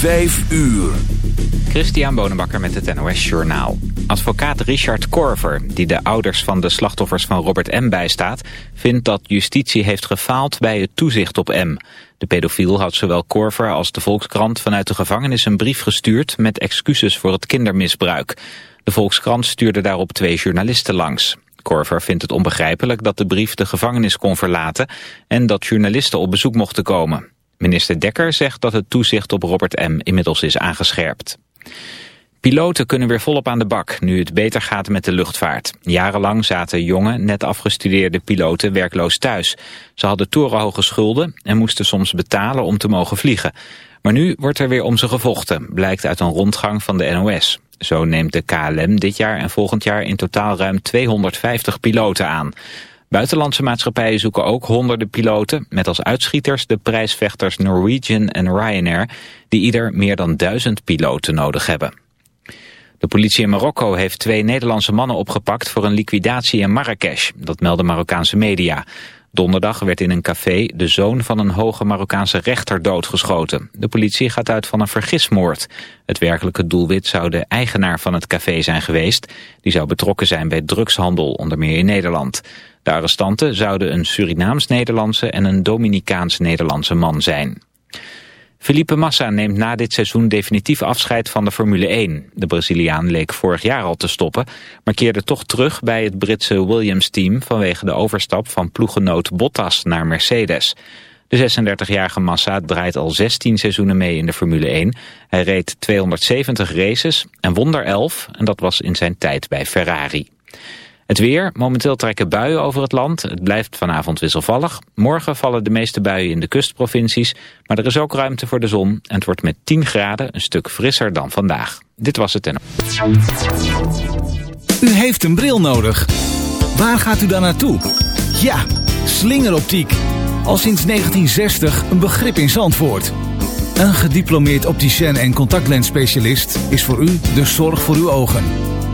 Vijf uur. Christian Bonenbakker met het NOS Journaal. Advocaat Richard Korver, die de ouders van de slachtoffers van Robert M. bijstaat... vindt dat justitie heeft gefaald bij het toezicht op M. De pedofiel had zowel Korver als de Volkskrant vanuit de gevangenis een brief gestuurd... met excuses voor het kindermisbruik. De Volkskrant stuurde daarop twee journalisten langs. Korver vindt het onbegrijpelijk dat de brief de gevangenis kon verlaten... en dat journalisten op bezoek mochten komen. Minister Dekker zegt dat het toezicht op Robert M. inmiddels is aangescherpt. Piloten kunnen weer volop aan de bak, nu het beter gaat met de luchtvaart. Jarenlang zaten jonge, net afgestudeerde piloten werkloos thuis. Ze hadden torenhoge schulden en moesten soms betalen om te mogen vliegen. Maar nu wordt er weer om ze gevochten, blijkt uit een rondgang van de NOS. Zo neemt de KLM dit jaar en volgend jaar in totaal ruim 250 piloten aan. Buitenlandse maatschappijen zoeken ook honderden piloten... met als uitschieters de prijsvechters Norwegian en Ryanair... die ieder meer dan duizend piloten nodig hebben. De politie in Marokko heeft twee Nederlandse mannen opgepakt... voor een liquidatie in Marrakesh, dat melden Marokkaanse media. Donderdag werd in een café de zoon van een hoge Marokkaanse rechter doodgeschoten. De politie gaat uit van een vergismoord. Het werkelijke doelwit zou de eigenaar van het café zijn geweest. Die zou betrokken zijn bij drugshandel, onder meer in Nederland. De arrestanten zouden een Surinaams-Nederlandse en een Dominicaans-Nederlandse man zijn. Felipe Massa neemt na dit seizoen definitief afscheid van de Formule 1. De Braziliaan leek vorig jaar al te stoppen, maar keerde toch terug bij het Britse Williams-team vanwege de overstap van ploegenoot Bottas naar Mercedes. De 36-jarige Massa draait al 16 seizoenen mee in de Formule 1. Hij reed 270 races en won er 11 en dat was in zijn tijd bij Ferrari. Het weer, momenteel trekken buien over het land. Het blijft vanavond wisselvallig. Morgen vallen de meeste buien in de kustprovincies. Maar er is ook ruimte voor de zon. En het wordt met 10 graden een stuk frisser dan vandaag. Dit was het en... U heeft een bril nodig. Waar gaat u dan naartoe? Ja, slingeroptiek. Al sinds 1960 een begrip in Zandvoort. Een gediplomeerd opticien en contactlensspecialist is voor u de zorg voor uw ogen.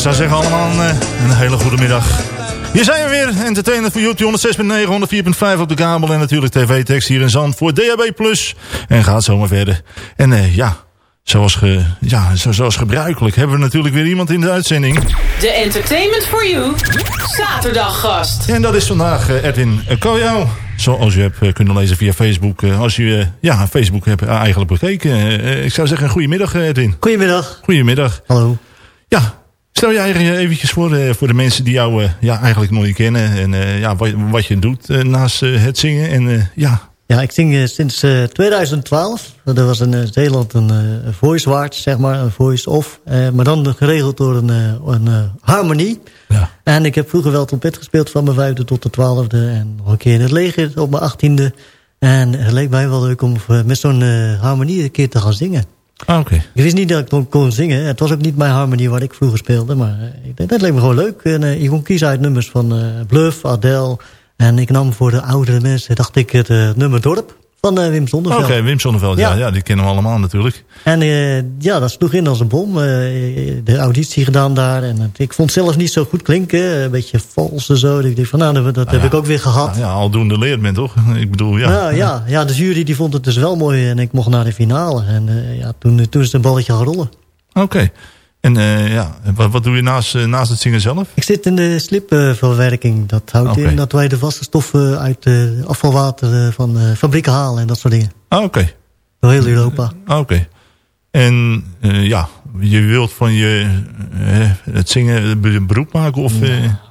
Zou zeggen allemaal een, eh, een hele goede middag. Hier zijn we weer. Entertainer voor YouTube 106.9, 104.5 op de kabel. En natuurlijk tv-tekst hier in Zand voor DHB+. En gaat zomaar verder. En eh, ja, zoals, ge, ja, zo, zoals gebruikelijk hebben we natuurlijk weer iemand in de uitzending. De Entertainment for You zaterdaggast. En dat is vandaag eh, Edwin Kojo. Zoals u hebt kunnen lezen via Facebook. eh, Als u eh, ja, Facebook hebt eigenlijk bekeken. Eh, Ik zou zeggen, goedemiddag Edwin. Goedemiddag. Goedemiddag. Hallo. Ja, stel jij je eventjes voor, eh, voor de mensen die jou eh, ja, eigenlijk nog niet kennen. En eh, ja, wat, wat je doet eh, naast eh, het zingen. En eh, ja, Ja, ik zing eh, sinds eh, 2012. Er was in eh, Zeeland een eh, voice watch, zeg maar, een voice-off. eh, maar dan geregeld door een, eh, een eh, harmonie. Ja. En ik heb vroeger wel trompet gespeeld van mijn vijfde tot de twaalfde. En nog een keer in het leger op mijn achttiende. En het leek mij wel leuk om eh, met zo'n eh, harmonie een keer te gaan zingen. Ah, oké. Ik wist niet dat ik kon- zingen. Het was ook niet mijn harmonie waar ik vroeger speelde. Maar eh, ik dacht, dat leek me gewoon leuk. En, eh, je kon kiezen uit nummers van eh, Bluff, Adele. En ik nam voor de oudere mensen, dacht ik, het eh, nummer Dorp van eh, Wim Oké, Zonneveld. Wim Sonneveld, ja. Ja. ja, die kennen we allemaal natuurlijk. En eh, ja, dat sloeg in als een bom. Eh, de auditie gedaan daar. En ik vond het zelf niet zo goed klinken. Een beetje vals en zo. Ik dacht van, nou, dat, dat heb ja. ik ook weer gehad. Nou ja, aldoende leert men toch? Ik bedoel, ja. Nou ja, ja, de jury die vond het dus wel mooi en ik mocht naar de finale. En ja, toen, toen is het een balletje gaan rollen. Oké. En eh, ja, wat, wat doe je naast, eh, naast het zingen zelf? Ik zit in de slipverwerking. dat houdt in dat wij de vaste stoffen uit afvalwater eh, van fabrieken halen en dat soort dingen. Ah, oké. Door heel Europa. Ah, Oké. En ja, je wilt van je het zingen een beroep maken? Of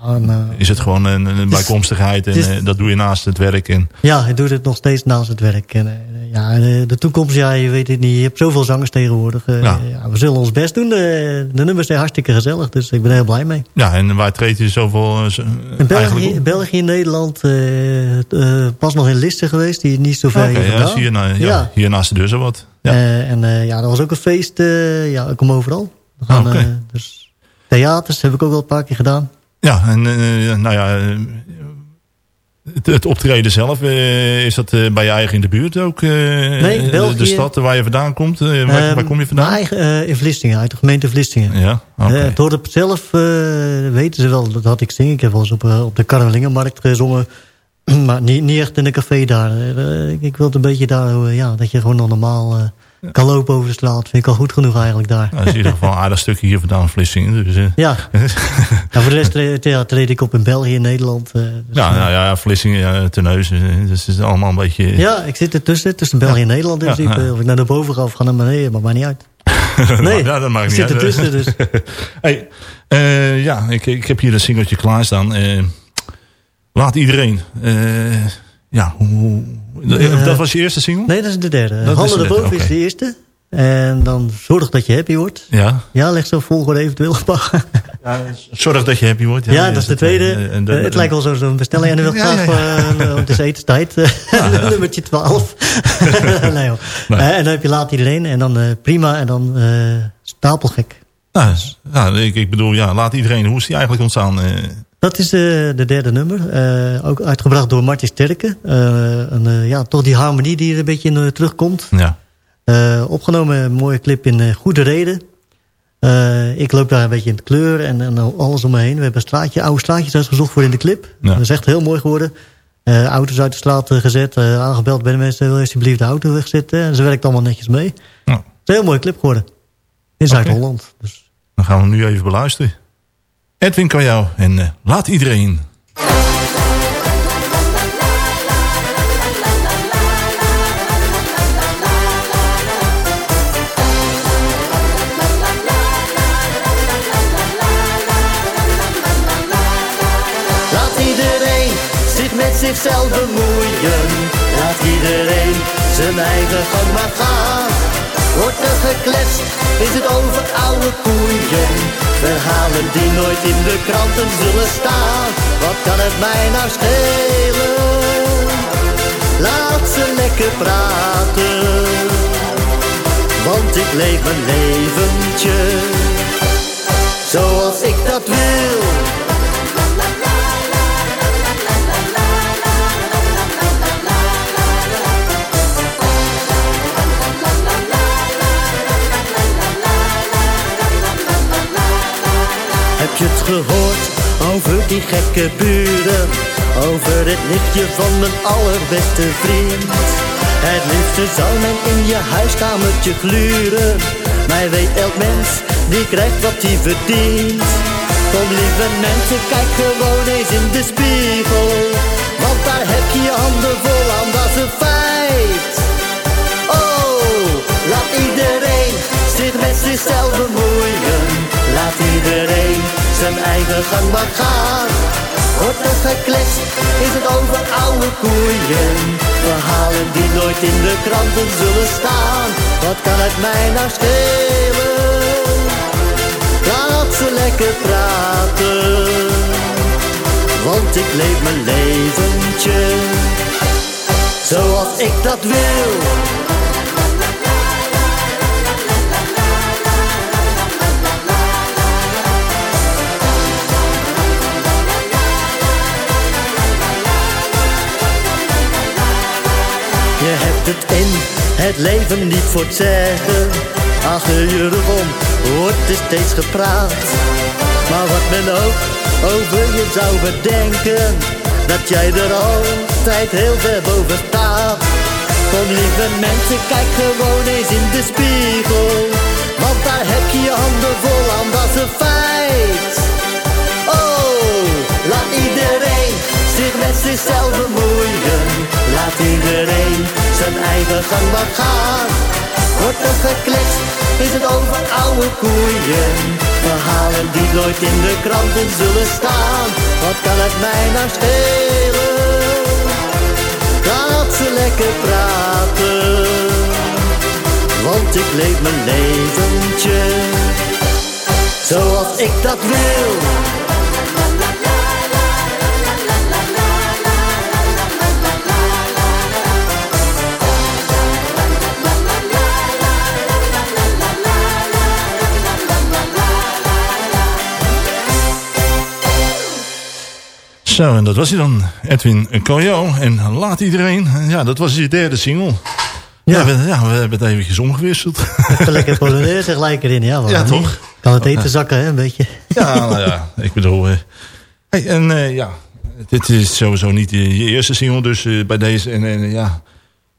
Ah, nou, is het gewoon een, een bijkomstigheid en het is- dat doe je naast het werk? En, ja, ik doe dit nog steeds naast het werk. En, ja, de, de toekomst, ja, je weet het niet. Je hebt zoveel zangers tegenwoordig. Eh, Ja. ja, we zullen ons best doen. De, de nummers zijn hartstikke gezellig, dus ik ben er heel blij mee. ja, en waar treedt je zoveel eh, zo- In België? België Nederland, eh, eh, pas nog in Listen geweest, die niet zo ver ja, hier naast de deur zo wat. Ja. Eh, en eh, ja, dat was ook een feest. eh, ja, ik kom overal. We gaan, Ah, eh, dus theaters heb ik ook wel een paar keer gedaan. Ja, en eh, nou ja, eh, het, het optreden zelf, eh, is dat eh, bij je eigen in de buurt ook? eh, Nee, de- België. De stad waar je vandaan komt? waar, waar Ehm, kom je vandaan? mijn eigen, in Vlissingen, uit de gemeente Vlissingen. Ja. Eh, het dorp zelf weten ze wel dat ik zing. Ik heb wel eens op, op de Karmelingenmarkt gezongen. Maar niet, niet echt in een café daar. Ik, wil het een beetje daar, ja, dat je gewoon normaal kan lopen over de straat. Vind ik al goed genoeg eigenlijk daar. Nou, dat is in ieder geval een aaardig stukje hier vandaan, Vlissingen. Dus, eh, Ja, voor de rest treed, ja, treed ik op in België en Nederland. eh, dus, ja, eh, nou ja, Vlissingen, ja, Terneuzen. Dus het is allemaal een beetje... Ja, ik zit ertussen, tussen België en Nederland in principe. Of ik naar de boven ga of ga naar beneden, maar maakt niet uit. Nee, ja, dat maakt ik niet zit ertussen dus. hey, ja, ik, ik heb hier een singeltje klaarstaan. Eh laat iedereen... ja, hoe, Dat- dat was je eerste single? Nee, dat is de derde. Dat is Handen de erboven is de eerste. En dan zorg dat je happy wordt. Ja. Ja, leg zo volgorde eventueel op. Zorg dat je happy wordt. Ja, dat is de tweede. Eh, en de- het lijkt wel zo- zo'n bestelling. En dan wil ik Ja, graag, ja, ja. het is etenstijd. Nummertje 12. nee, hoor. Nee. Eh, en dan heb je laat iedereen. En dan eh, prima. En dan eh, stapelgek. Nou, ja, ik, ik bedoel, ja, laat iedereen. Hoe is die eigenlijk ontstaan? Dat is de, de derde nummer. Eh, ook uitgebracht door Martje Sterke. Eh, een, eh, ja, toch die harmonie die er een beetje in terugkomt. ja. Opgenomen een mooie clip in Goede Reden. Ik loop daar een beetje in de kleur en, en alles om me heen. We hebben een straatje, oude straatjes uitgezocht voor in de clip. Ja. Dat is echt heel mooi geworden. Auto's uit de straat gezet, aangebeld bij de mensen. Wil je alsjeblieft de auto wegzetten? En ze werkt allemaal netjes mee. Nou, Het is een heel mooie clip geworden. In Zuid-Holland. Dus. dan gaan we hem nu even beluisteren. Edwin kan jou en eh, laat iedereen. Laat iedereen zich met zichzelf bemoeien. Laat iedereen zijn eigen gang maar gaan. Wordt er gekletst, is het over oude koeien. Verhalen die nooit in de kranten zullen staan. Wat kan het mij nou schelen? Laat ze lekker praten. Want ik leef mijn leventje. Zoals ik dat wil. Je het gehoord over die gekke buren? Over het nichtje van mijn allerbeste vriend. Het liefste zou men in je huiskamertje gluren. Maar weet elk mens, die krijgt wat hij verdient. Kom lieve mensen, kijk gewoon eens in de spiegel. Want daar heb je je handen vol aan, dat is een feit. Oh, laat iedereen zich met zichzelf bemoeien. Laat iedereen gang maar gaan. Wordt er is het over oude koeien. Verhalen die nooit in de kranten zullen staan. Wat kan het mij nou schelen? Laat ze lekker praten. Want ik leef mijn leventje. Zoals ik dat wil. Het in het leven niet voor het zeggen. Achter je rug om wordt er steeds gepraat. Maar wat men ook over je zou bedenken, dat jij er altijd heel ver boven staat. Kom lieve mensen, kijk gewoon eens in de spiegel. Want daar heb je je handen vol aan, dat is een feit. Met zichzelf bemoeien. Laat iedereen zijn eigen gang maar gaan. Wordt er gekletst, is het over oude koeien. Verhalen die nooit in de kranten zullen staan. Wat kan het mij nou schelen? Laat ze lekker praten. Want ik leef mijn leventje. Zoals ik dat wil. Zo, en dat was hij dan. Edwin Coyo. En laat iedereen. Ja, dat was je derde single. Ja, we, ja, we hebben het eventjes omgewisseld. Even lekker Polonaise gelijk erin. Ja, Ja, toch? Kan het eten zakken, hè, een beetje. Ja, nou ja, ik bedoel... eh, hey, en eh, ja, dit is sowieso niet je, eerste single, dus eh, bij deze... En, en ja,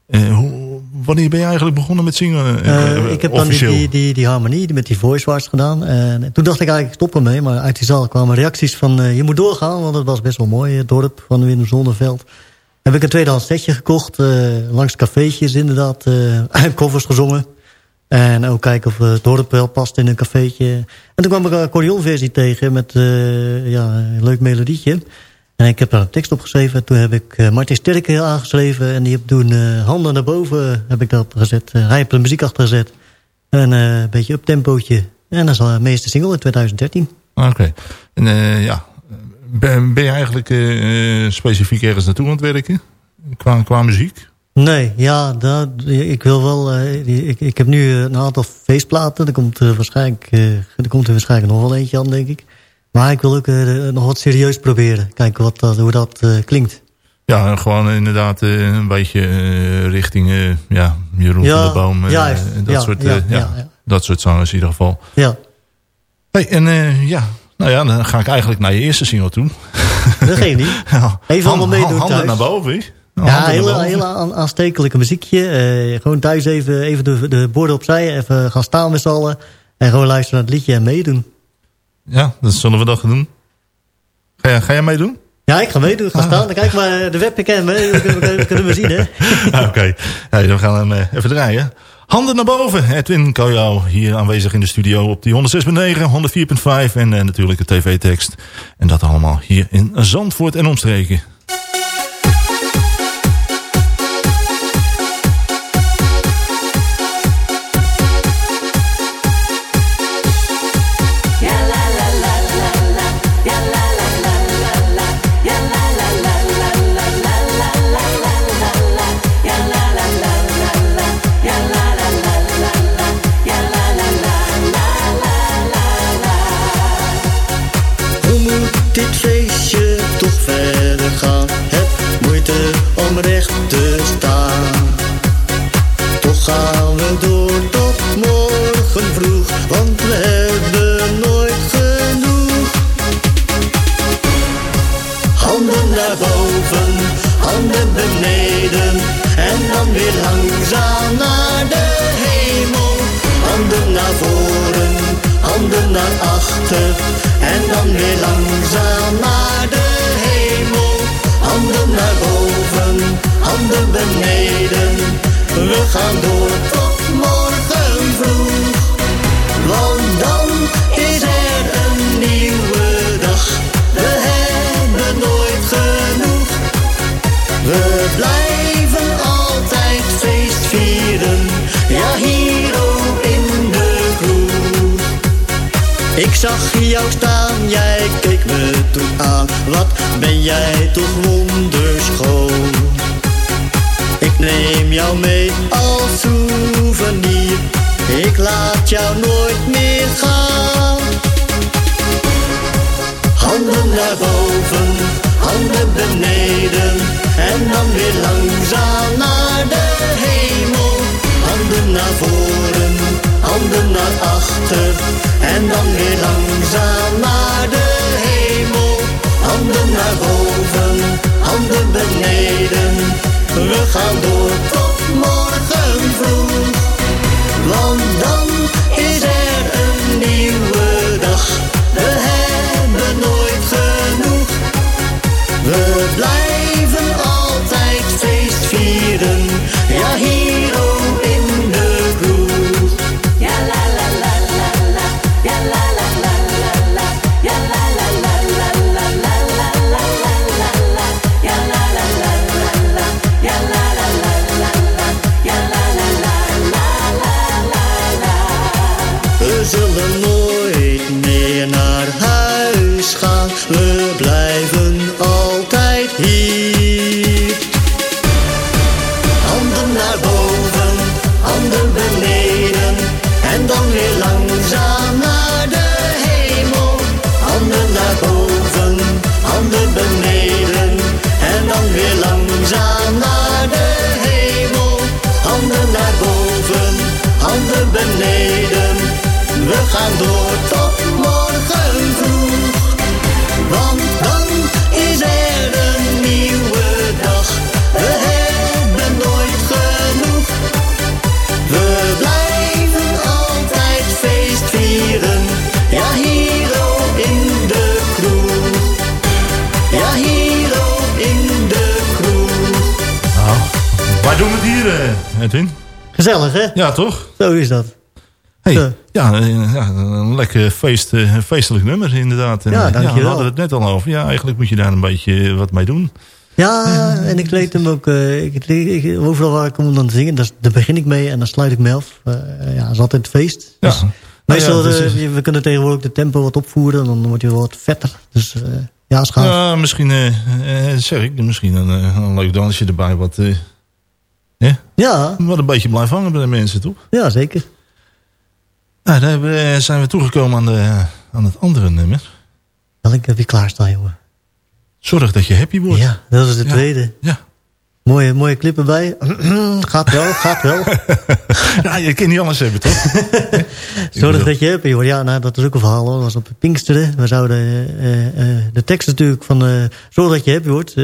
hoe, wanneer ben je eigenlijk begonnen met zingen? eh, Eh, eh, ik heb dan die, officieel? die, die, harmonie met die voice wars gedaan. En toen dacht ik eigenlijk, ik stop ermee. Maar uit die zaal kwamen reacties van, je moet doorgaan. Want het was best wel mooi, het dorp van Willem Zonneveld. Heb ik een tweedehands setje gekocht. langs cafeetjes inderdaad. covers gezongen. En ook kijken of het dorp wel past in een cafeetje. En toen kwam ik een accordeonversie tegen met ja, een leuk melodietje. En ik heb daar een tekst op geschreven. Toen heb ik uh, Martin Sterke aangeschreven. En die heb toen uh, handen naar boven heb ik dat gezet. Uh, hij heeft de muziek achter gezet. En een beetje up tempootje. En dat is de meeste single in 2013. Oké. Okay. En ja, ben, ben, je eigenlijk specifiek ergens naartoe aan het werken? Qua, qua muziek? Nee, ja, dat, ik wil wel. Uh, ik, ik heb nu een aantal feestplaten. Er komt, waarschijnlijk, uh, er komt er waarschijnlijk nog wel eentje aan, denk ik. Maar ik wil ook nog wat serieus proberen. Kijken wat dat, hoe dat klinkt. Ja, gewoon inderdaad een beetje richting ja, Jeroen ja, van de Boom. Ja, dat, ja, soort, ja, ja, dat soort zangers in ieder geval. Ja. Hey, en ja, nou ja, dan ga ik eigenlijk naar je eerste single toe. Dat geeft niet. Even allemaal meedoen Handen naar boven. Ja, heel, heel aanstekelijke muziekje. Uh, gewoon thuis even, even de, de borden opzij. Even gaan staan met z'n allen. En gewoon luisteren naar het liedje en meedoen. Ja, dat zullen we dat gaan doen. Ga jij, ga jij meedoen? Ja, ik ga meedoen. Ga staan. Dan kijk maar de webcam. Dat kunnen we zien, hè. Oké. Okay. Ja, dan gaan we hem even draaien. Handen naar boven. Edwin Kojau hier aanwezig in de studio op die 106.9, 104.5 en uh, natuurlijk de tv-tekst. En dat allemaal hier in Zandvoort en omstreken. Dan weer langzaam naar de hemel. Handen naar boven, handen beneden. We gaan door tot morgen vroeg. Want dan is er een nieuwe dag. Edwin? Gezellig, hè? Ja, toch? Zo is dat. Hey, Ja. ja, eh, ja, een lekker feest, eh, feestelijk nummer inderdaad. En, Ja, eh, dankjewel. we hadden het net al over. Ja, eigenlijk moet je daar een beetje wat mee doen. Ja, en ik leed hem ook... ik, ik- overal waar ik kom dan zingen, daar, daar begin ik mee en dan sluit ik me af. Ja, dat is altijd feest. Ja. Dus Nou meestal, ja, dus, we kunnen tegenwoordig de tempo wat opvoeren. Dan wordt wel wat vetter. Dus ja, is gaaf. Ja, misschien, zeg ik, misschien een, een leuk dansje erbij. Wat, ja, Ja, wat een beetje blijft hangen bij de mensen, toch? ja, zeker. Nou, daar zijn we toegekomen aan, de, aan het andere nummer. Welk heb je klaarstaan, jongen? Zorg dat je happy wordt. Ja, dat is de tweede. Ja. Mooie, mooie clip erbij. gaat wel, gaat wel. ja, je kan niet alles hebben, toch? Zorg dat je hebt. joh. Ja, nou, dat is ook een verhaal hoor. Dat was op Pinksteren. We zouden eh, eh, de tekst natuurlijk van eh, Zorg dat je wordt. eh,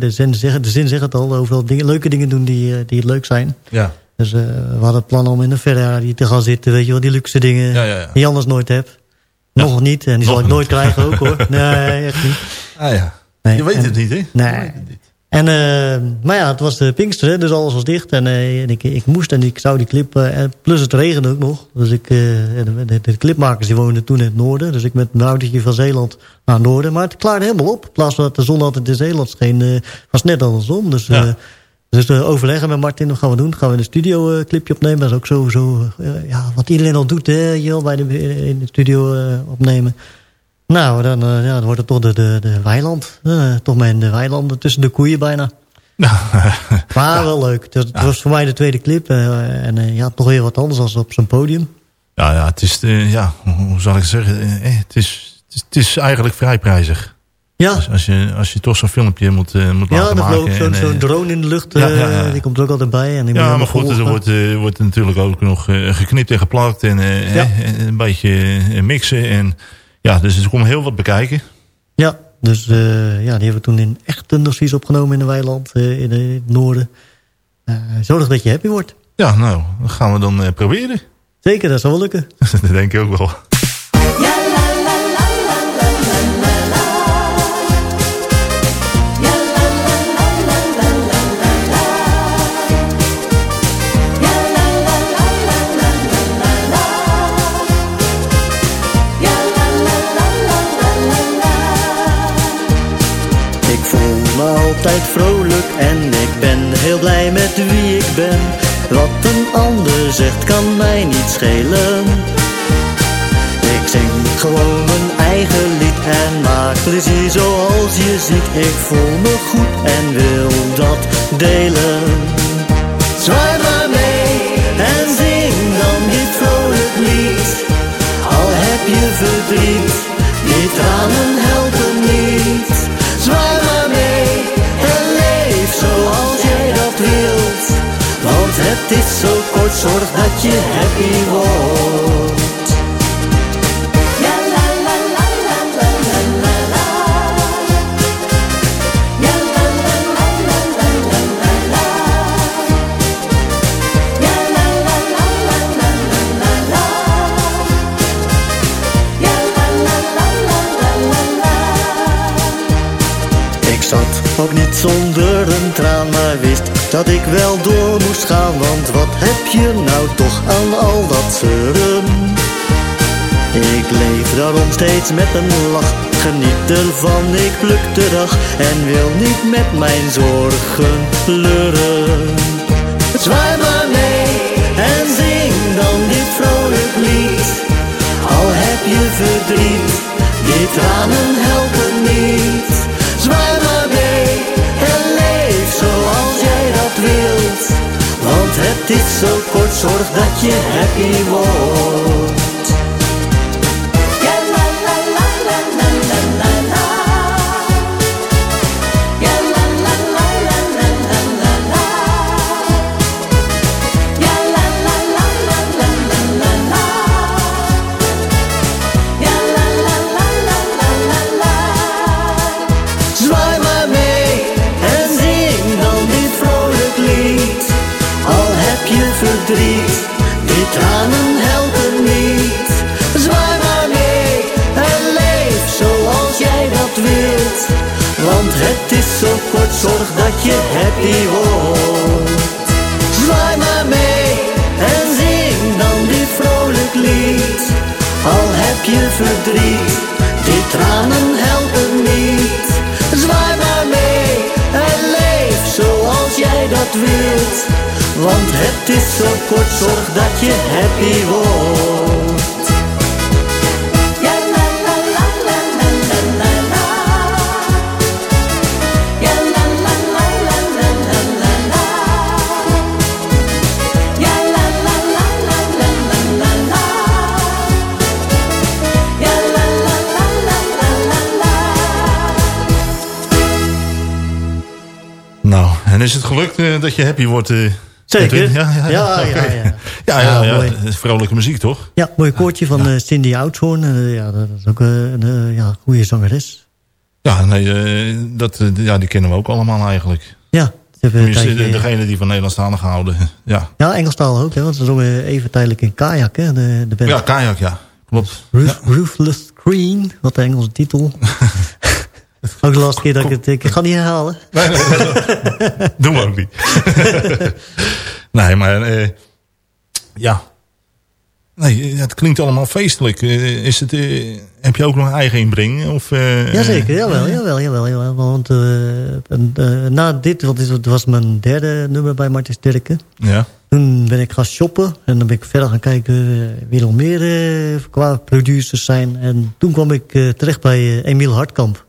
de, zin zegt, de zin zegt het al. Overal dingen, leuke dingen doen die, eh, die leuk zijn. Ja. Dus eh, we hadden plan om in een Ferrari te gaan zitten. Weet je wel, die luxe dingen Ja, ja, ja. die je anders nooit hebt. Nog niet. En die zal ik nooit krijgen ook hoor. Nee, echt niet. Ah ja. Nee, je weet en- het niet, hè? Nee. En, eh, maar ja, het was de Pinksteren, dus alles was dicht. En, eh, en ik, ik moest en ik zou die clip... eh, plus het regende ook nog. Dus ik, de, de, de clipmakers die woonden toen in het noorden. Dus ik met mijn autootje van Zeeland naar het noorden. Maar het klaarde helemaal op. In plaats van dat de zon altijd in Zeeland scheen, was net andersom. Dus, Ja. dus overleggen met Martin, wat gaan we doen? Gaan we een studio eh, clipje opnemen? Dat is ook eh, ja, wat iedereen al doet, hè, joh, bij de, in de studio opnemen. Nou, dan, eh, ja, dan wordt het toch de, de, de weiland. Eh, toch in de weilanden tussen de koeien bijna. Maar wel leuk. Het was, voor mij de tweede clip. eh, en ja, toch weer wat anders dan op zo'n podium. Ja, ja, het is, ja, hoe zal ik zeggen? Eh, het, is, het, is, het is eigenlijk vrij prijzig. Ja, Dus als je, als je toch zo'n filmpje moet, eh, moet ja laten maken. vloog zo'n en, zo'n drone in de lucht. ja, ja, ja. Die komt er ook altijd bij. En die Ja, maar goed, er wordt, wordt natuurlijk ook nog geknipt en geplakt en Ja. eh, een beetje mixen. En, ja, dus er komt heel wat bekijken. Ja, dus eh, ja, die hebben we toen in echt precies opgenomen in een weiland eh, in, eh, het noorden. Zorg dat je happy wordt. Ja, nou, dat gaan we dan proberen. Zeker, dat zal wel lukken. dat denk ik ook wel. Altijd vrolijk en ik ben heel blij met wie ik ben. Wat een ander zegt kan mij niet schelen. Ik zing gewoon mijn eigen lied en maak plezier zoals je ziet. Ik voel me goed en wil dat delen. Zwaai maar mee en zing dan dit vrolijk lied. Al heb je verdriet, die tranen helpen This so cold, sure that you happy war. Dat ik wel door moest gaan. Want wat heb je nou toch aan al dat zeuren? Ik leef daarom steeds met een lach, geniet ervan, ik pluk de dag en wil niet met mijn zorgen leuren. Zwaai maar mee en zing dan dit vrolijk lied. Al heb je verdriet, die tranen helpen niet. Is zo kort, zorg dat je happy wordt. Wordt. Zwaai maar mee en zing dan dit vrolijk lied. op je verdriet. Dit tranen helpen niet. Zwaai maar mee en leef zoals jij dat wilt. Want het is zo kort, zorg dat je happy wordt. Is het gelukt eh, dat je happy wordt? eh, Zeker. Ja, ja, ja. Ja, ja, ja. ja, ja, Ja, ja. mooi. Het is vrolijke muziek, toch? Ja, mooi koortje van eh, Cindy Oudshoorn. Ja, dat is ook een ja, goede zangeres. Ja, nee, dat, ja, die kennen we ook allemaal eigenlijk. Ja, tijdje- de- degene die van Nederlandstalig houden. Ja, Ja, Engelstaal ook, hè, want ze zongen even tijdelijk in Kajak, hè, de, de band. ja kajak, ja. Klopt. Roof, Roofless Screen, wat de Engelse titel. ook de laatste keer dat ik het... Ik ga niet herhalen. Nee, nee, nee. Doen we ook niet. nee, maar eh, ja. Nee, het klinkt allemaal feestelijk. Eh, is het, eh, heb je ook nog een eigen inbreng? Of, eh, Jazeker, jawel, jawel, jawel. jawel want eh, en, eh, na dit, want dit was mijn derde nummer bij Martin Sterke. Ja. Toen ben ik gaan shoppen en dan ben ik verder gaan kijken eh, wie nog meer eh, qua producers zijn. En toen kwam ik eh, terecht bij eh, Emiel Hartkamp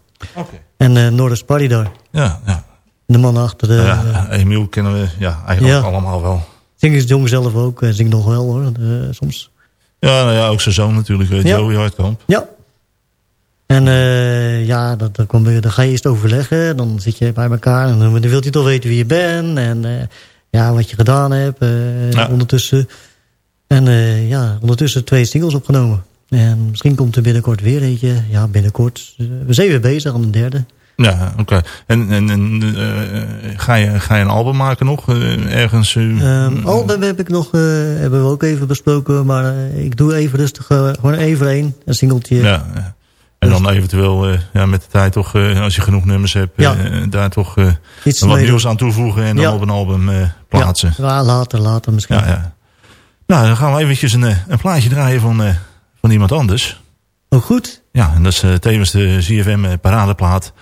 En eh Noorders Paridar. Ja, ja. De man achter de... ja, Emiel kennen we ja, eigenlijk Ja. allemaal wel. Zingersjong zelf ook, eh, zingt nog wel hoor, eh, soms. Ja, nou ja, ook zijn zoon natuurlijk, eh, Ja. Joey Hartkamp. Ja. En eh, ja, dat, dan, kom je, dan ga je eerst overleggen. Dan zit je bij elkaar en dan wil je toch weten wie je bent. En eh, ja, wat je gedaan hebt eh, Ja. ondertussen. En eh, ja, ondertussen twee singles opgenomen. En misschien komt er binnenkort weer eentje. Ja, binnenkort. Eh, we zijn weer bezig aan de derde. Ja, oké. En, en, en eh, ga, je, ga je een album maken nog? eh, ergens? eh, Ehm album heb ik nog, hebben we ook even besproken. Maar ik doe even rustig, gewoon even één. Een singeltje. Ja, ja. En dan eventueel ja, met de tijd toch, als je genoeg nummers hebt, Ja. daar toch Iets wat nieuws aan toevoegen en dan Ja. op een album plaatsen. Ja, later, later misschien. Ja, ja. Nou, dan gaan we eventjes een, een plaatje draaien van, van iemand anders. Oh, goed. Ja, en dat is eh, tevens de ZFM eh, paradeplaat.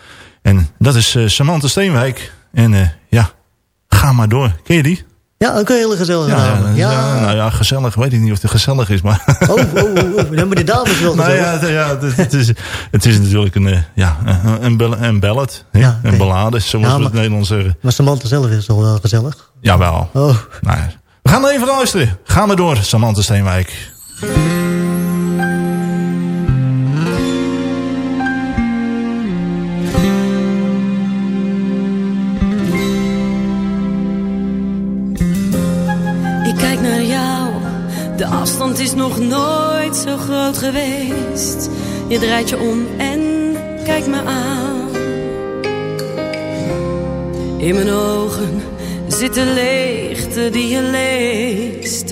En dat is eh, Samantha Steenwijk. En ja, ga maar door. Ken je die? Ja, ook een hele gezellige Ja, ja, nou ja, gezellig. Weet ik niet of het gezellig is, maar... Oh, oh, oh, oh. Ja, maar die dame is wel Nou gezellig. ja, het, ja het, het is, het is natuurlijk een, ja, een, een, ball- een ballad. hè? Ja, oké. Een ballade, zoals Ja, we maar- het Nederlands zeggen. Maar Samantha zelf is wel gezellig. Jawel. Oh, Nou, we gaan even luisteren. Gaan we door, Samantha Steenwijk. Geweest. Je draait je om en kijkt me aan. In mijn ogen zit de leegte die je leest.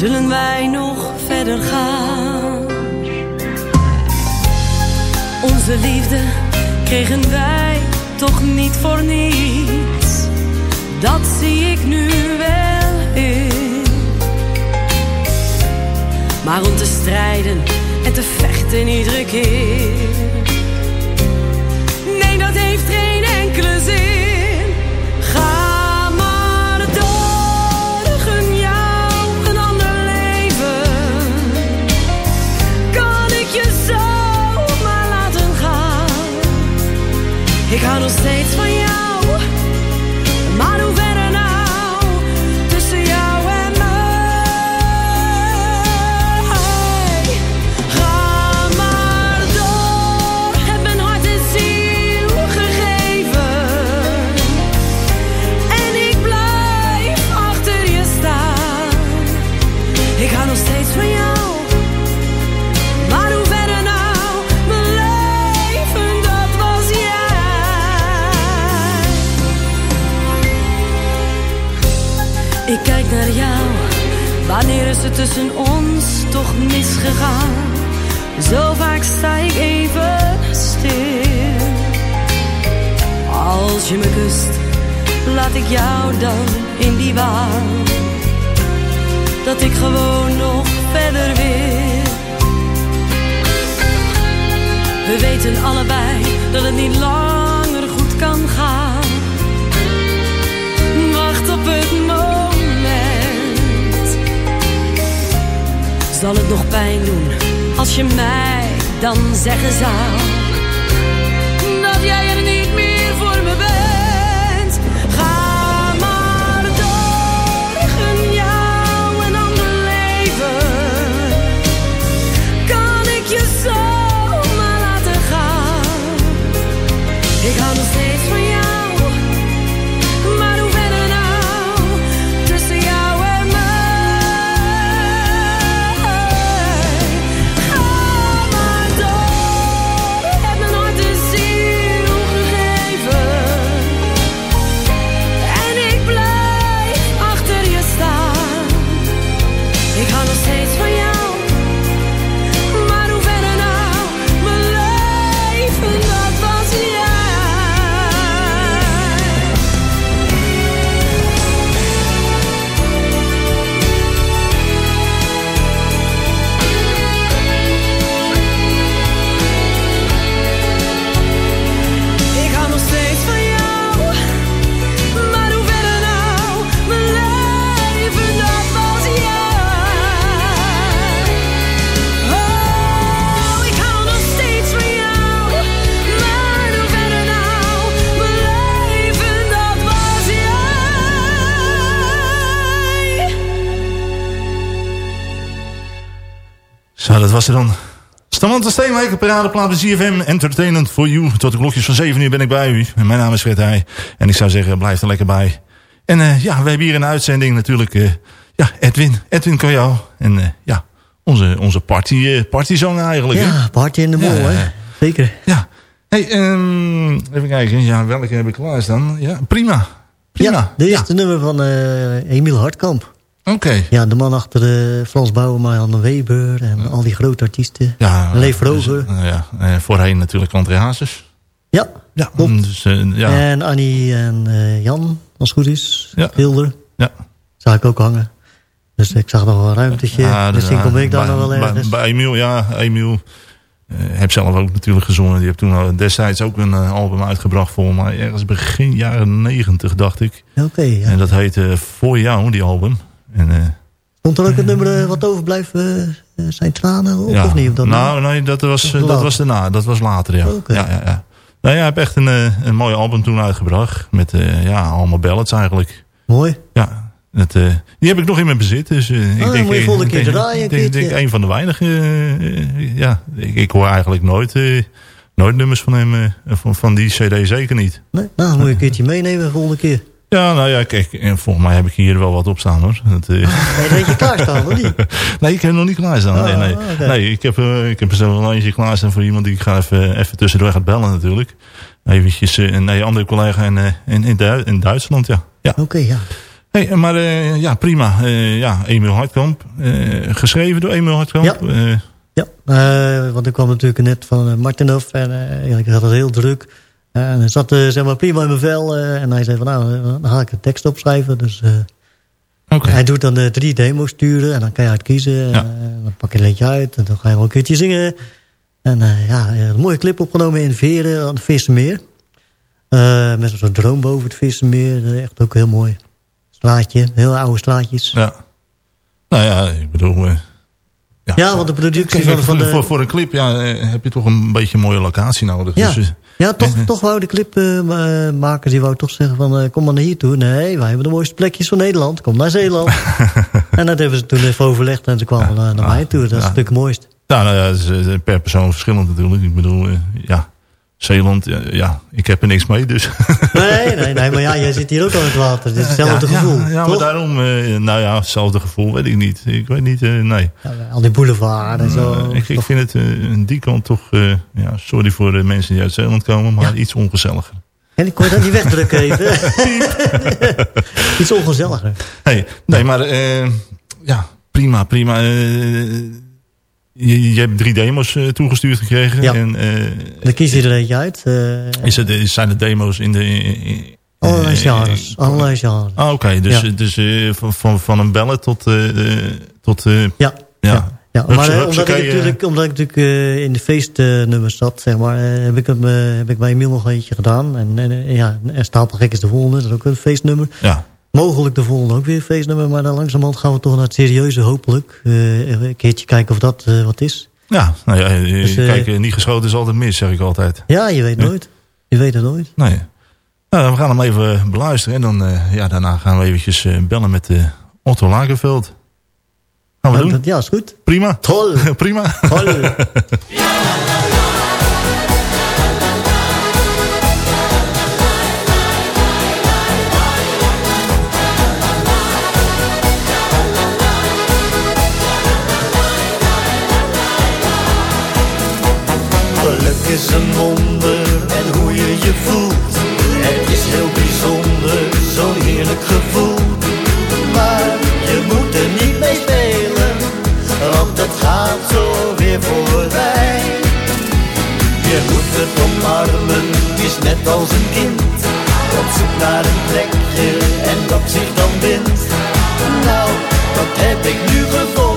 Zullen wij nog verder gaan? Onze liefde kregen wij toch niet voor niets. Dat zie ik nu wel in. Maar om te strijden en te vechten iedere keer. Nee, dat heeft geen enkele zin. Tussen ons toch misgegaan? Zo vaak sta ik even stil. Als je me kust, laat ik jou dan in die waan. Dat ik gewoon nog verder wil. We weten allebei dat het niet langer goed kan gaan. Wacht op het Zal het nog pijn doen. Als je mij dan zeggen zou Dan. Stamante Steenwijk, paradeplaat bij ZFM. Entertainment for you. Tot de klokjes van 7 uur ben ik bij u. Mijn naam is Fred Heij. En ik zou zeggen, blijf er lekker bij. En eh, ja, we hebben hier in de uitzending natuurlijk... eh, ja, Edwin. Edwin jou. En eh, ja, onze, onze party, partyzang eigenlijk. Ja, party in de mol, Ja, hè? Zeker. Ja. Hey, ehm, even kijken. Ja, welke heb ik klaarstaan? Ja, prima. Prima. Ja, de eerste nummer van Emiel Hartkamp. Oké. Ja, de man achter de Frans Bouwema, Anne Weber en al die grote artiesten. Ja, Leef dus, eh, ja, eh, voorheen natuurlijk André Hazes. Ja, Ja, Klopt. dus, eh, ja. en Annie en Jan, als het goed is. Ja. Hilder. Ja. Zag ik ook hangen. Dus ik zag nog wel een ruimtetje. Ja, Misschien ja, kom ik daar bij- nog wel bij- ergens. Bij, Emiel, ja, Emiel. eh heb zelf ook natuurlijk gezongen. Die heeft toen destijds ook een album uitgebracht voor mij. Ergens begin jaren negentig, dacht ik. Oké, ja. En dat heette Voor Jou, die album. En, eh, Stond er ook het nummer eh, wat overblijft eh, zijn tranen op, ja. of niet? Op dat nou, nee, dat was, Dat was daarna. Dat was later, ja. Oké. ja, ja, ja. Nou ja, hij heeft echt een, een mooi album toen uitgebracht. Met ja, allemaal ballads eigenlijk. Mooi. Ja, het, die heb ik nog in mijn bezit. Dus, eh, ik dan denk, moet je volgende ik keer denk- draaien, een Ik denk, een van de weinige. ja, ik, ik hoor eigenlijk nooit, nooit nummers van hem. van, van die cd zeker niet. Nee, nou, dan moet je een keertje meenemen de volgende keer. Ja, nou ja, kijk, en volgens mij heb ik hier wel wat op staan hoor. Dat, eh, Heb je klaarstaan, of niet? nee, ik heb nog niet klaarstaan. Nee, Ah, nee. nee ik, heb, eh, ik heb er zo wel eentje klaarstaan voor iemand die ik ga even, even tussendoor gaat bellen natuurlijk. Eventjes, eh, een nee, andere collega in, in, in, Du- in Duitsland, ja. ja. Oké, ja. Hey, maar ja, prima. Ja, Emil Hartkamp. geschreven door Emil Hartkamp. Ja. Ja, want ik kwam natuurlijk net van uh, Martinov en ik had het heel druk. Eh, en hij zat eh, zeg maar prima in mijn vel eh, en hij zei van nou, dan ga ik een tekst opschrijven. Dus hij doet dan de drie demo's sturen en dan kan je uitkiezen. Ja. En, dan pak je een liedje uit en dan ga je wel een keertje zingen. En ja, een mooie clip opgenomen in Veren aan het Vissenmeer. Met zo'n droom boven het Vissenmeer. Echt ook heel mooi. Straatje, heel oude straatjes. Ja. Nou ja, ik bedoel... ja. Ja, want de productie van, van voor, de... voor, voor een clip ja, heb je toch een beetje een mooie locatie nodig. Ja, Dus, ja toch, toch wou de clipmakers die wou toch zeggen van eh, kom maar naar hier toe. Nee, wij hebben de mooiste plekjes van Nederland. Kom naar Zeeland. en dat hebben ze toen even overlegd en ze kwamen naar, naar mij toe. Dat is natuurlijk het mooist. nou, nou ja, is eh, per persoon verschillend natuurlijk. Ik bedoel, eh, ja, Zeeland, ja, ik heb er niks mee, dus... Nee, nee, nee, maar ja, jij zit hier ook aan het water. Het is hetzelfde ja, gevoel, Ja, ja maar daarom, eh, nou ja, hetzelfde gevoel, weet ik niet. Ik weet niet, eh, nee. Ja, al die boulevard en zo. Eh, ik, ik vind het aan die kant toch, ja, sorry voor de mensen die uit Zeeland komen, maar iets ongezelliger. En ik kon je dat niet wegdrukken even. Iets ongezelliger. Hey, nee, maar ja, prima, prima. Je, je hebt drie demo's eh, toegestuurd gekregen. Ja. En, eh, Dan kies je er eentje uit. eh is het, zijn de demo's in de... in- in- allerlei genres. Allerlei genres. Ah, oké. Dus, Ja. dus van, van, van een bellen tot... tot Ja, ja. ja. Ja, maar omdat, ik natuurlijk, omdat ik natuurlijk in de feestnummers zat, zeg maar, heb, ik hem, heb ik bij Emiel nog eentje gedaan. En, en ja, en Stapelgek is de volgende, dat is ook een feestnummer. Ja. Mogelijk de volgende ook weer een feestnummer, maar dan langzamerhand gaan we toch naar het serieuze, hopelijk. Eh, een keertje kijken of dat eh, wat is. Ja, nou ja, eh, Dus, kijk, niet geschoten is altijd mis, zeg ik altijd. Ja, je weet nooit. Je weet het nooit. Nee. Nou, we gaan hem even beluisteren. En dan, ja, daarna gaan we eventjes bellen met Otto Lagerveld. Gaan we Ja, doen? dat- ja, is goed. Prima. Toll. Prima. Toll. is een wonder en hoe je je voelt. Het is heel bijzonder, zo'n heerlijk gevoel. Maar je moet er niet mee spelen, want het gaat zo weer voorbij. Je moet het omarmen, is net als een kind. Op zoek naar een plekje en dat zich dan bindt. Nou, dat heb ik nu gevonden,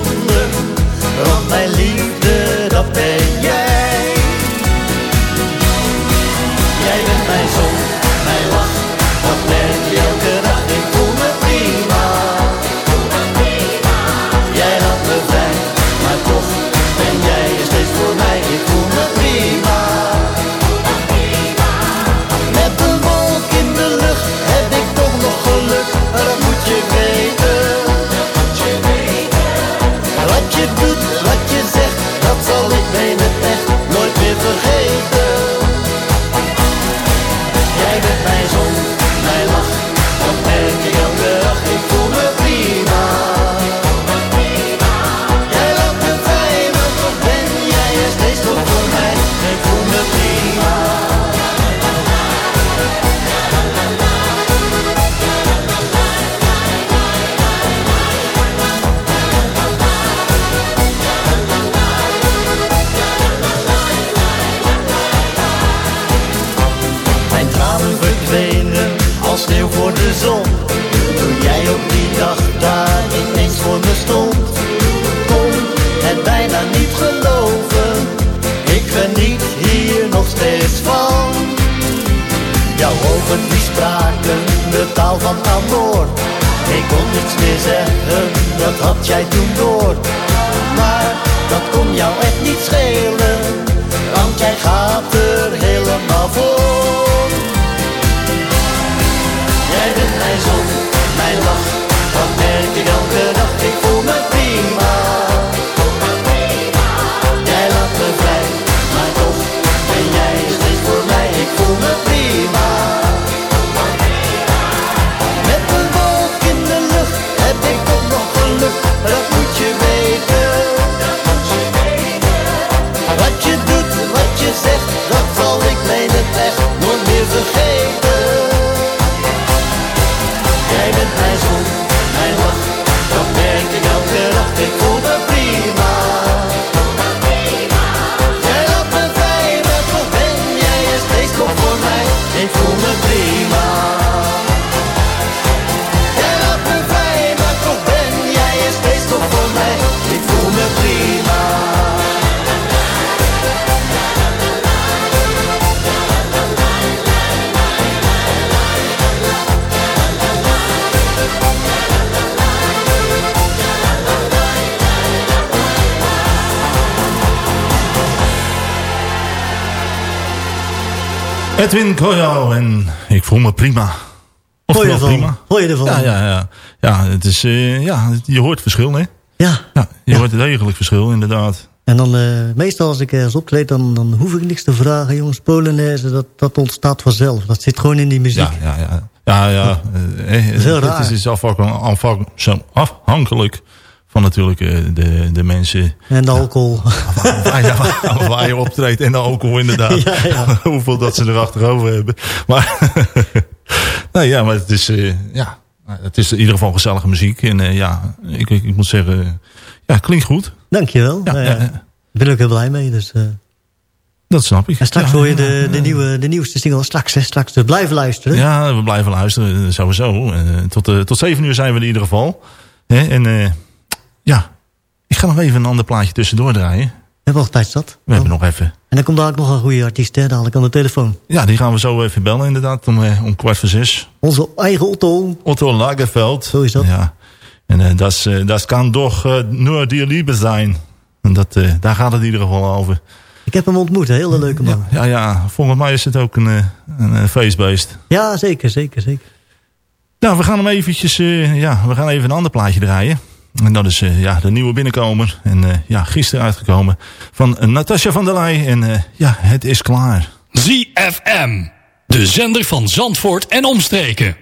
Edwin Kojo en ik voel me prima. Hoor je ervan? prima. Hoor je ervan? Ja, ja, ja. ja, het is, eh, ja je hoort verschil, hè? Ja. Ja, je hoort het degelijk verschil, inderdaad. En dan, eh, meestal als ik ergens optreed, dan, dan hoef ik niks te vragen. Jongens, Polonaise, dat, dat ontstaat vanzelf. Dat zit gewoon in die muziek. Ja, ja, ja. Ja, ja. eh, raar. is, is zo, afhankelijk van natuurlijk eh, de, de mensen En de alcohol. waar je, waar- waar je optreedt. En de alcohol inderdaad. Ja, ja. Hoeveel dat ze er achterover hebben. Maar, nou ja, maar het is, eh, ja, het is in ieder geval gezellige muziek. En eh, ja, ik, ik, ik moet zeggen, ja, klinkt goed. Dankjewel. Ja, Nou ja, ja, ja. Ik ben ook heel blij mee. Dus. Dat snap ik. En straks Ja, hoor je ja, de, de, nieuwe, de nieuwste single straks. Hè, straks dus blijf luisteren. Ja, we blijven luisteren, sowieso. Tot, eh, tot zeven uur zijn we in ieder geval. En ja, Ik ga nog even een ander plaatje tussendoor draaien. We hebben al tijd zat. We hebben nog even... En dan komt daar ook nog een goede artiest, hè, dadelijk aan de telefoon. Ja, die gaan we zo even bellen inderdaad, om, eh, om kwart voor zes. Onze eigen Otto. Otto Lagerveld. Zo is dat. Ja. En eh, dat uh, dat kan toch uh, nur die liebe zijn. En dat, daar gaat het in ieder geval over. Ik heb hem ontmoet, een hele leuke man. Ja, ja, volgens mij is het ook een, een, een feestbeest. Ja, zeker, zeker, zeker. Nou, we gaan hem eventjes, ja, we gaan even een ander plaatje draaien. En dat is eh, ja, de nieuwe binnenkomer. En eh, ja, gisteren uitgekomen van Natasja van der Leij. En eh, ja, het is klaar. ZFM. De zender van Zandvoort en omstreken.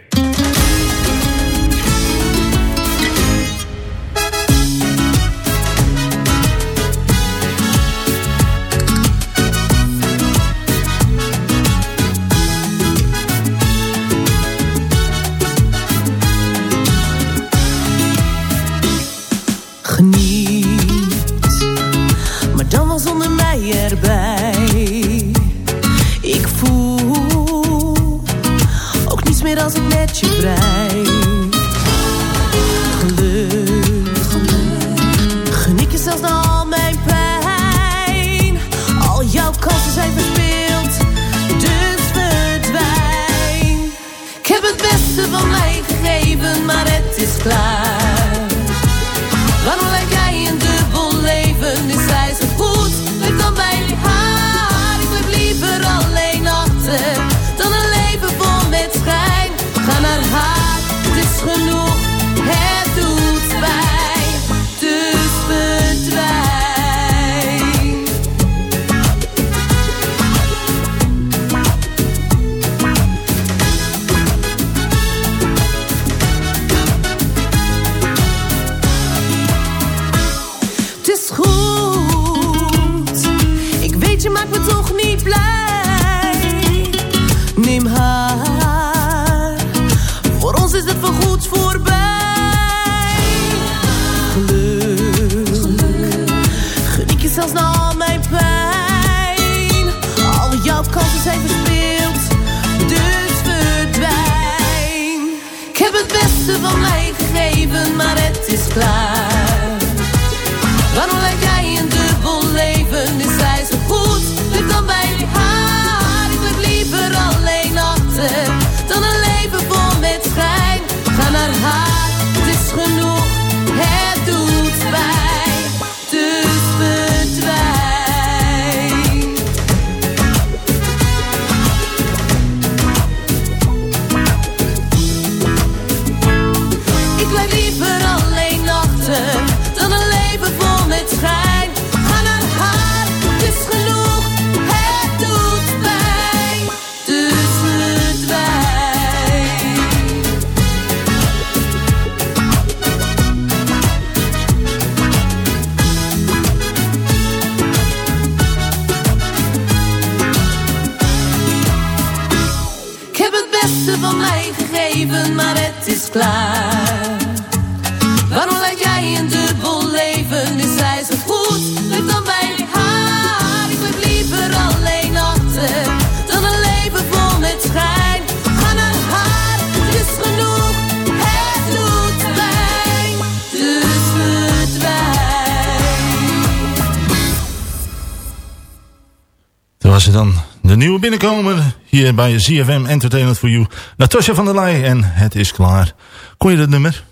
Hier bij ZFM Entertainment for You. Natasja van der Leij en het is klaar. Kon je dat nummer?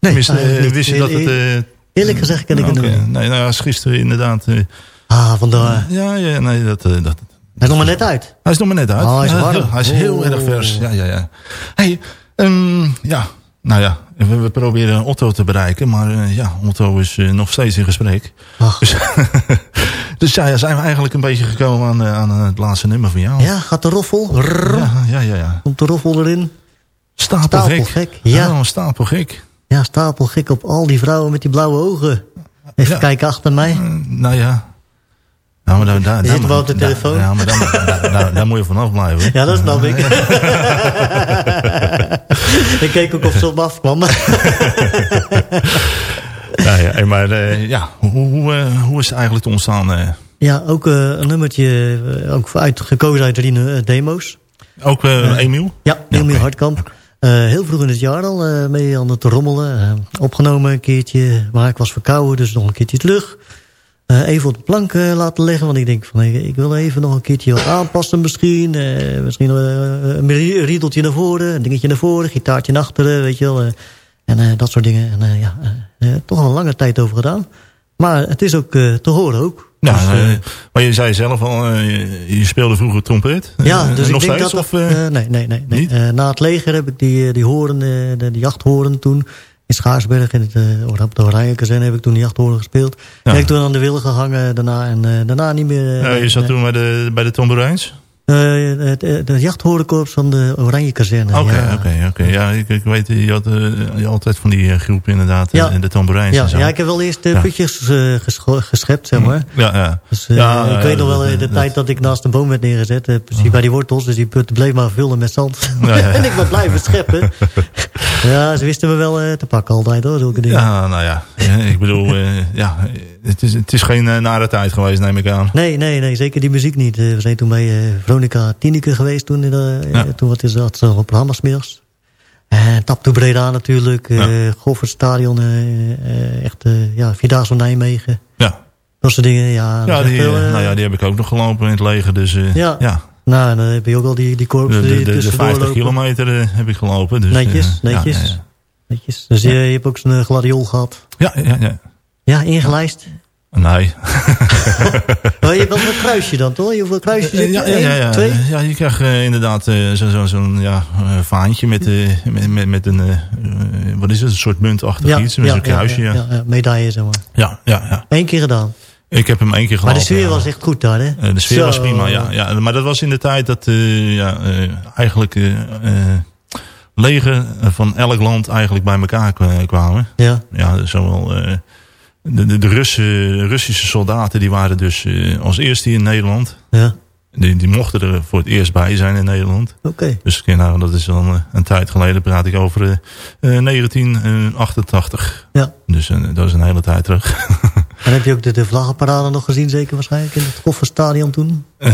Nee, Wist, eh, niet. wist je dat het... eh, Eerlijk gezegd ken ik het oké. nummer. Nee, nou, ja, is gisteren inderdaad... eh, Ah, vandaar. ja, ja, nee, dat, eh, dat, Hij is nog maar net uit. Hij is nog maar net uit. Oh, hij is heel- hij is heel Oh. erg vers. Ja, ja, ja. Hey, ehm, ja, nou ja, we, we proberen Otto te bereiken, maar eh, ja, Otto is eh, nog steeds in gesprek. Ach. Dus, dus ja, zijn we eigenlijk een beetje gekomen aan, eh, aan eh, het laatste nummer van jou. Ja, gaat de roffel. Ja, ja. ja, ja. Komt de roffel erin. Stapelgek. Stapelgek, ja. Oh, stapelgek. Ja, stapelgek op al die vrouwen met die blauwe ogen. Even Ja. kijken achter mij. Eh, nou ja. Nou, maar daar, daar, zit wel op de telefoon. Ja, maar daar, daar, moet je vanaf blijven. Ja, dat snap ik. ik keek ook of ze op me afkwam. Ja, ja, maar eh, ja, hoe, hoe, eh, hoe is het eigenlijk te ontstaan? eh? ja, ook een nummertje ook uit, gekozen uit drie demo's. ook Emiel? Ja, Emiel Hartkamp. Eh, heel vroeg in het jaar al mee aan het rommelen. Opgenomen een keertje, maar ik was verkouden, dus nog een keertje terug. Even op de plank laten liggen, want ik denk van ik, ik wil even nog een keertje wat aanpassen misschien. Misschien een riedeltje naar voren, een dingetje naar voren, gitaartje naar achteren, weet je wel. en dat soort dingen. En ja, toch al een lange tijd over gedaan. Maar het is ook eh, te horen ook. Ja, Dus, eh, eh, maar je zei zelf al, eh, je, speelde vroeger trompet. ja, Eh, dus nog ik denk steeds? dat... of, eh, eh, nee, nee, nee. nee. Eh, na het leger heb ik die, eh, die horen, eh, de, die jachthoren toen... In Schaarsberg, in het, eh, op de Oranje kazerne, heb ik toen die jachthoren gespeeld. Ja. Ik heb toen aan de willen gehangen daarna en eh, daarna niet meer... eh, ja, je zat toen bij de, bij de? Eh, het, het, het jachthorenkorps van de Oranje kazerne. Oké, ja. oké, oké. Ja, ik, ik weet, je had eh, je altijd van die eh, groep inderdaad, Ja. eh, de tamboerijns Ja, en zo. ja, ik heb wel eerst eh, Ja. putjes eh, geschept, zeg maar. Ja, ja. Dus, eh, ik weet nog wel eh, de dat- tijd dat ik naast een boom werd neergezet. eh, precies bij die wortels. Dus die put bleef maar vullen met zand. Ja, ja. en ik was blijven scheppen. ja, ze wisten me wel eh, te pakken altijd hoor, zulke dingen. Ja, nou ja. Ik bedoel, eh, ja, het is, het is geen eh, nare tijd geweest, neem ik aan. Nee, nee, nee, zeker die muziek niet. Eh, we zijn toen bij eh, Veronica Tineke geweest. Toen, in de, Ja. toen wat is dat, zo'n programma smiddags. En Tap to Breda natuurlijk. Ja. Eh, echt, ja, Vierdaagse van Nijmegen. Ja, Dat soort dingen, ja. ja, die, nou ja, die heb ik ook nog gelopen in het leger. Dus Ja. ja. Nou, dan heb je ook al die, die korps De, de, die de, de tussendoor 50 lopen. kilometer heb ik gelopen. Dus, Netjes, netjes. Netjes. Dus je, je hebt ook zo'n gladiool gehad. ja, ja, ja. Ja, ingelijst. Nee. Oh, je hebt wel een kruisje dan, toch? Hoeveel kruisjes heb je? Ja, ja, ja, ja. Twee? ja je krijgt eh, inderdaad eh, zo'n zo, zo'n, ja, eh, vaantje met, eh, met, met, met een, eh, eh, wat is het, een soort muntachtig iets, met zo'n kruisje. Ja, ja, ja, medaille, zeg maar. ja, ja, ja. Eén keer gedaan. Ik heb hem één keer Maar gelopen. de sfeer ja. was echt goed daar, hè? Eh, de sfeer Zo. was prima, ja, ja. Maar dat was in de tijd dat eh, ja, eh, eigenlijk eh, eh, leger van elk land eigenlijk bij elkaar kwa- kwamen. Ja, Ja, zowel eh, de, de, de Russen, Russische soldaten die waren dus eh, als eerste in Nederland. ja. Die, die mochten er voor het eerst bij zijn in Nederland. Oké. Dus ja, nou, dat is dan eh, een tijd geleden, praat ik over eh, eh, 1988. Ja. Dus eh, dat is een hele tijd terug. En heb je ook de, de vlaggenparade nog gezien, zeker waarschijnlijk, in het Gofferstadion toen? Eh,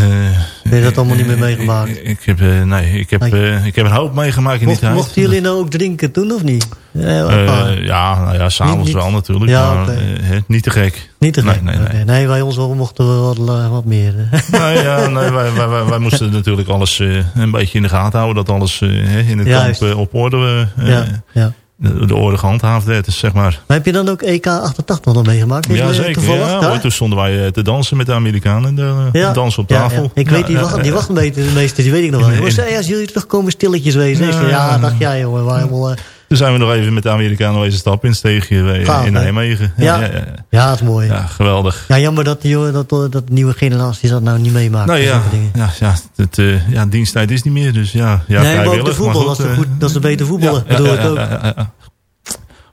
Heb je dat allemaal niet meer eh, meegemaakt? Ik, ik heb, eh, nee, ik heb, Nee. eh, ik heb een hoop meegemaakt in Mocht, die tijd. mochten jullie nou ook drinken toen, of niet? Ja, Eh, nou ja, s'avonds wel natuurlijk. Ja, maar eh, niet te gek. niet te nee, gek. nee, nee. Oké. nee, bij ons wel mochten we wat, wat meer. nee, ja, nee wij, wij, wij, wij moesten natuurlijk alles eh, een beetje in de gaten houden. Dat alles eh, in het Juist. kamp eh, op orde, eh, ja, ja. De, de orde gehandhaafd werd. Dus zeg maar. Maar heb je dan ook EK 88 nog meegemaakt? Is Ja, er zeker. Toevallig Ja, hoor, toen stonden wij eh, te dansen met de Amerikanen. De, Ja. Dansen op tafel. ja. Ik weet die, wacht, die wachtmeester, die weet ik nog wel. Als jullie terugkomen, stilletjes wezen. Ja, dacht jij, jongen. Waar helemaal, eh, Toen zijn we nog even met de Amerikanen wezen stappen in steegje eh, Gaaf, in? Nijmegen. Ja. Ja, ja, ja. ja, dat is mooi. Ja, Ja, geweldig. jammer dat, die, dat, dat de nieuwe generatie dat nou niet meemaakt. Nou ja, ja, ja, het, eh, ja, diensttijd is niet meer. Dus ja, ja nee, maar ook de voetbal, goed, dat, eh, goed, dat ze beter voetballen, ja, bedoel ja, ik ja, ook. ja, ja, ja.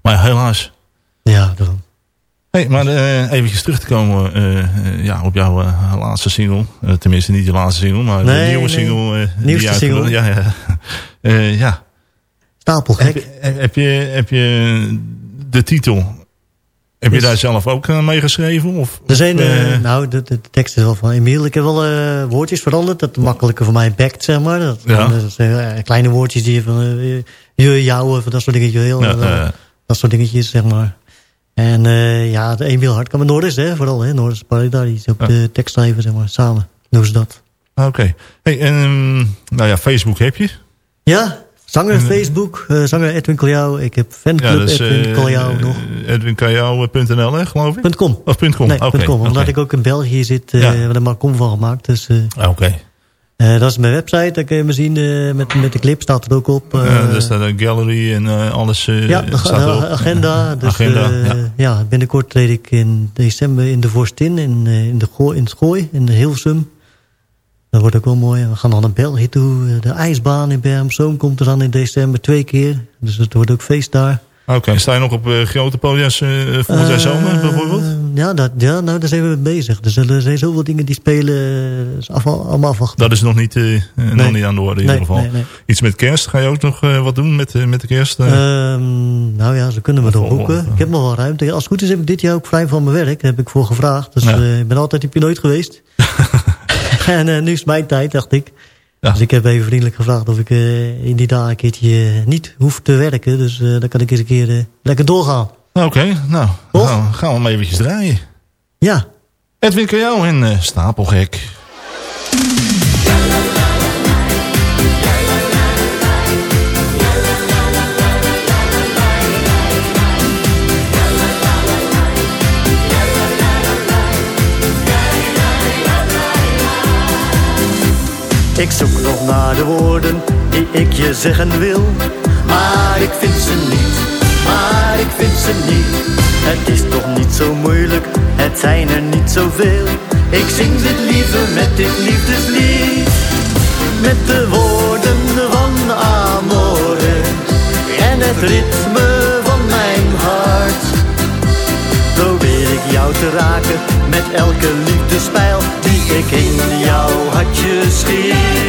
Maar helaas. Ja, daarom. Hey, maar eh eventjes terug te komen eh, eh, ja, op jouw eh, laatste single. Eh, tenminste, niet je laatste single, maar de Nee, nieuwe nee. single. eh, Nieuwste single. Ja, ja. Eh, ja. Stapelgek. Heb, je- heb, je, heb je de titel... Heb je daar zelf ook eh, mee geschreven? Of, Er zijn, eh, eh, nou, de, de, tekst is wel van Emiel. Ik heb wel woordjes veranderd. Dat makkelijker voor mij backt, zeg maar. Dat, Ja. dat zijn kleine woordjes die je van je, jou, of dat soort dingetjes. Heel, ja, dat soort dingetjes, zeg maar. En ja, de Emiel Hartkamp en Norris, hè, vooral. Hè, Norris Paradise, die is ook Ja. de tekstschrijver, zeg maar. Samen doen ze dat. Oké. Hey, en, ehm, nou ja, Facebook heb je. Ja, zanger Facebook, eh, zanger Edwin Kaljau. Ik heb Ja, fanclub is Edwin eh, Kaljau nog. edwinkajau.nl, hè, geloof ik? .com. Of .com? Nee, .com. Omdat ik ook in België zit, eh Ja. we hebben er maar com van gemaakt. Dus eh, Oké. eh, dat is mijn website, daar kun je me zien. eh, met, met de clip staat er ook op. eh, Ja, er staat een gallery en eh, alles eh, ja, de, staat erop. agenda. Dus, Agenda, eh, ja. ja. binnenkort treed ik in december in de Vorstin, in, eh, in, de Gooi, in het Gooi, in de Hilversum. Dat wordt ook wel mooi. We gaan dan naar België toe. Eh, De ijsbaan in Bermzoom komt er dan in december twee keer. Dus het wordt ook feest daar. Oké, sta je nog op eh, grote podia's uh, volgend jaar Eh, zomer bijvoorbeeld? Ja, dat, ja nou, daar zijn we mee bezig. Dus er zijn zoveel dingen die spelen. eh, is af, allemaal afwachten. Dat is nog niet, eh, eh, nog Nee. niet aan de orde in Nee, ieder geval. nee. Iets met kerst, ga je ook nog eh, wat doen met, eh, met de kerst? eh? Ehm, nou ja, ze kunnen me toch boeken. Ik heb nog wel ruimte. Als het goed is heb ik dit jaar ook vrij van mijn werk. Daar heb ik voor gevraagd. Dus Ja. eh, ik ben altijd je nooit geweest. en eh, nu is mijn tijd, dacht ik. Dus ik heb even vriendelijk gevraagd of ik eh, in die dagen een keertje eh, niet hoef te werken. Dus dan kan ik eens een keer lekker doorgaan. Oké, nou, nou, gaan we hem eventjes draaien. Ja. Edwin Kajo en Stapelgek. Ik zoek nog naar de woorden die ik je zeggen wil. Maar ik vind ze niet, maar ik vind ze niet. Het is toch niet zo moeilijk, het zijn er niet zoveel. Ik zing dit liever met dit liefdeslied. Met de woorden van Amore en het ritme van mijn hart. Probeer ik jou te raken met elke liefdespijl die ik in jouw hartje schiet.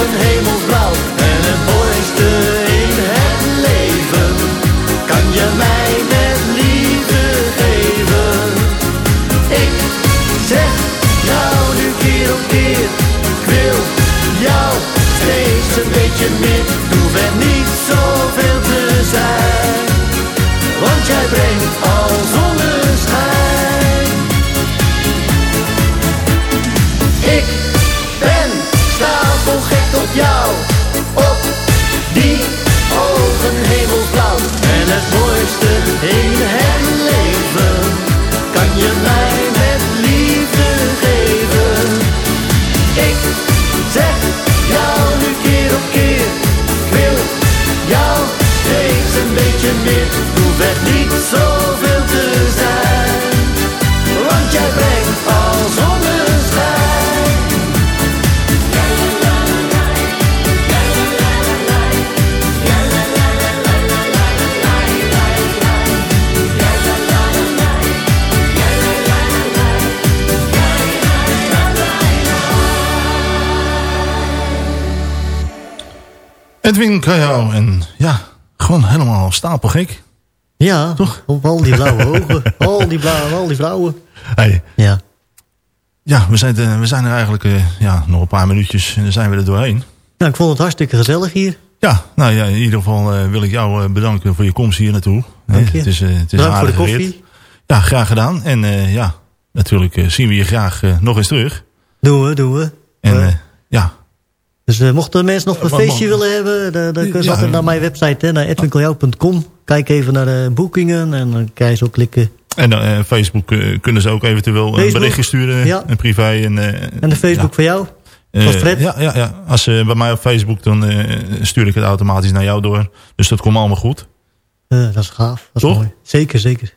Ogen hemelsblauw. Kajo en ja, gewoon helemaal stapelgek. Ja, Toch? op al die blauwe ogen. al die blauwe, al die vrouwen. Hey, Ja. ja, we zijn, er- we zijn er eigenlijk eh, ja, nog een paar minuutjes en dan zijn we er doorheen. Nou, ik vond het hartstikke gezellig hier. Ja, nou ja, in ieder geval eh, wil ik jou eh, bedanken voor je komst hier naartoe. Dank je. Het is, eh, het is Bedankt voor de koffie. rit. Ja, graag gedaan. En ja, natuurlijk zien we je graag nog eens terug. Doen we, doen we. En Ja. Ja, Dus eh, mochten mensen nog een feestje willen hebben... dan, dan kunnen ze Ja. altijd naar mijn website, hè, naar edwinkaljouw.com. Kijk even naar de boekingen en dan kan je zo klikken. en eh, Facebook eh, kunnen ze ook eventueel een berichtje sturen, ja. een privé. En, En de Facebook van jou? Eh, Van Fred? ja, ja, ja, als ze bij mij op Facebook, dan stuur ik het automatisch naar jou door. Dus dat komt allemaal goed. Dat is gaaf. Dat is Toch? mooi. Zeker, zeker.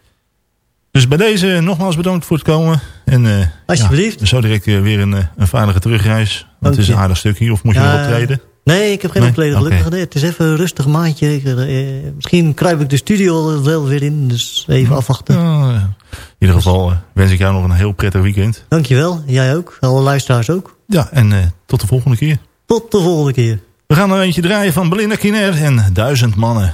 Dus bij deze nogmaals bedankt voor het komen. En, eh, Alsjeblieft. Zo direct weer een, eh, een veilige terugreis. Want het is een aardig stukje. Of moet je nog optreden? Nee, ik heb geen nee? optreden gelukkig. Okay. Het is even een rustig maandje. Ik, eh, misschien kruip ik de studio wel weer in. Dus even afwachten. Ja, in ieder geval wens ik jou nog een heel prettig weekend. Dankjewel. Jij ook. Alle luisteraars ook. Ja, en tot de volgende keer. Tot de volgende keer. We gaan er eentje draaien van Belinda Kiner en Duizend Mannen.